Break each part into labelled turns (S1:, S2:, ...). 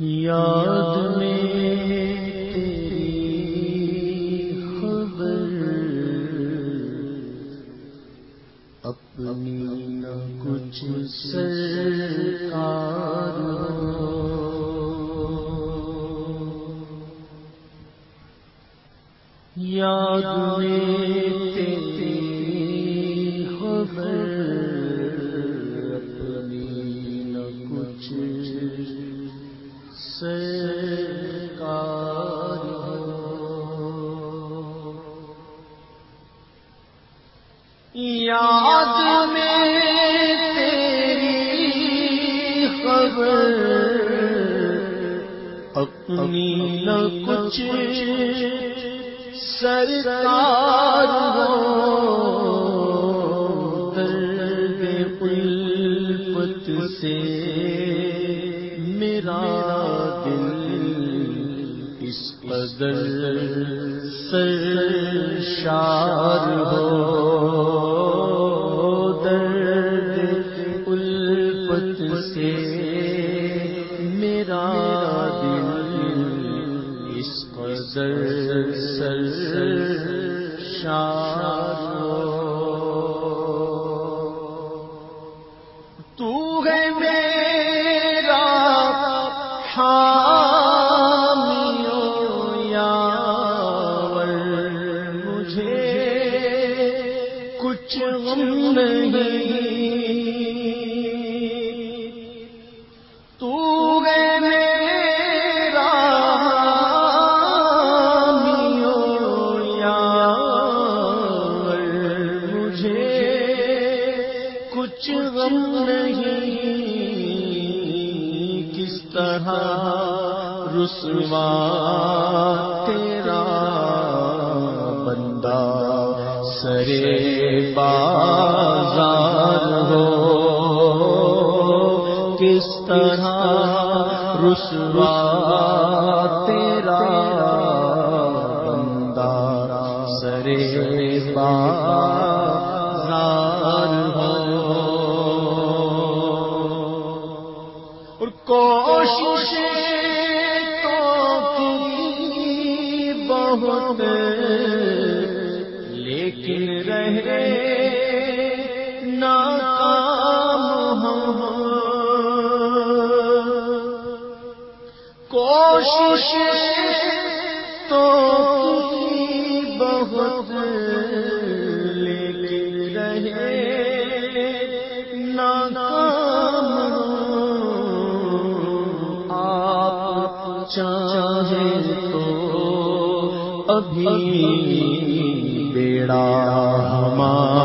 S1: یاد میں تیری خبر اپنی نہ کچھ سرکار یاد میں تیری خبر یاد میں تیری خبر اپنی نہ کچھ سرکار درد پلپت سے میرا دل اس قدر سرشار ہو۔ نہیں۔ کس طرح رسوا تیرا بندہ سرے بازار ہو؟ کس طرح رسوا تیرا بندہ سرے بازار اور کوشش تو کی بہت لیکن رہے ناکام ہم۔ کوشش تو کی بہت بیڑا ہمارا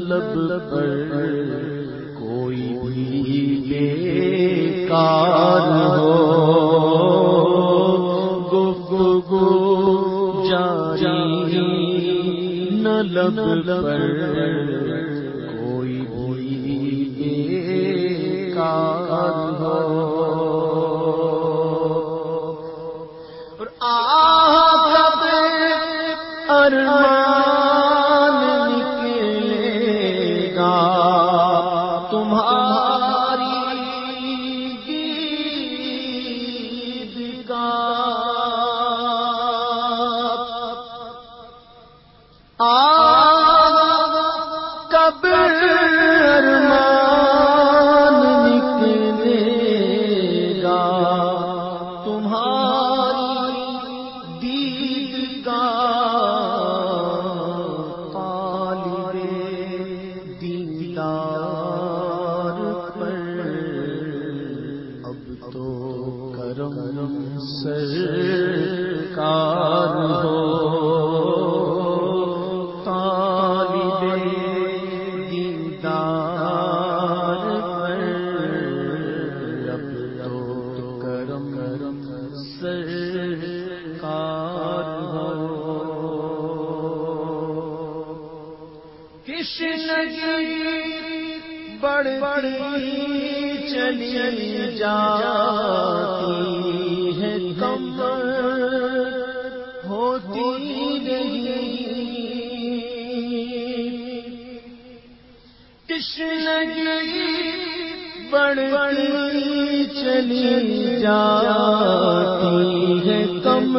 S1: لب پر کوئی بھی بیکار ہو۔ گفتگو جاری نہ لب پر۔ کا بڑ بڑی چلی جاتی ہے کم ہوتی نہیں۔ تشنگی بڑ بڑی چلی جاتی ہے کم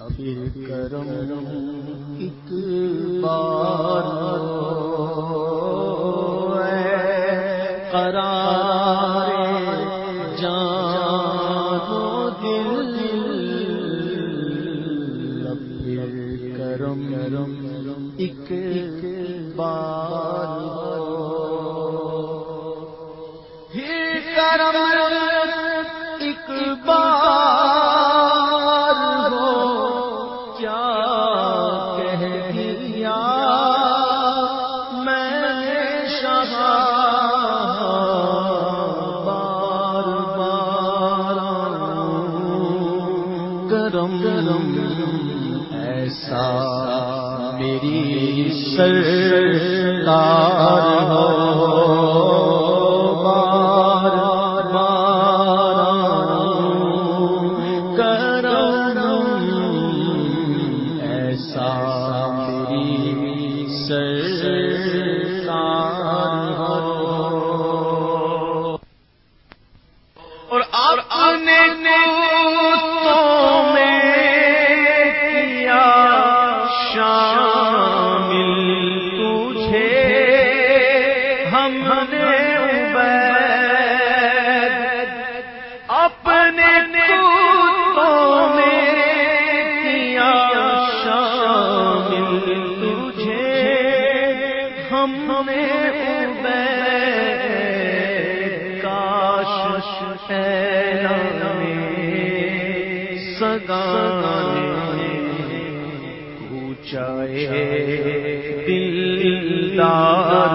S1: پھر کرم ایک بار قرار جان دل اب پھر کرم ایک بار کرم کرم ایسا میری سر ہو۔ تجھے ہم نے کاش سگانے اونچائے دلدار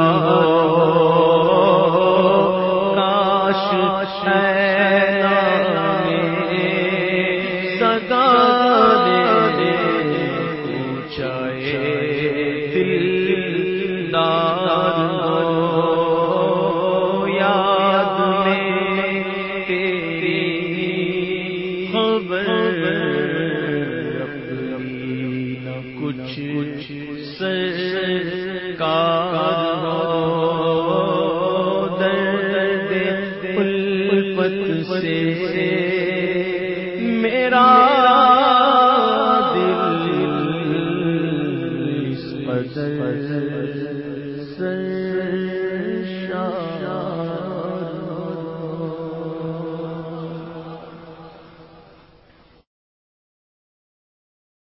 S1: میرا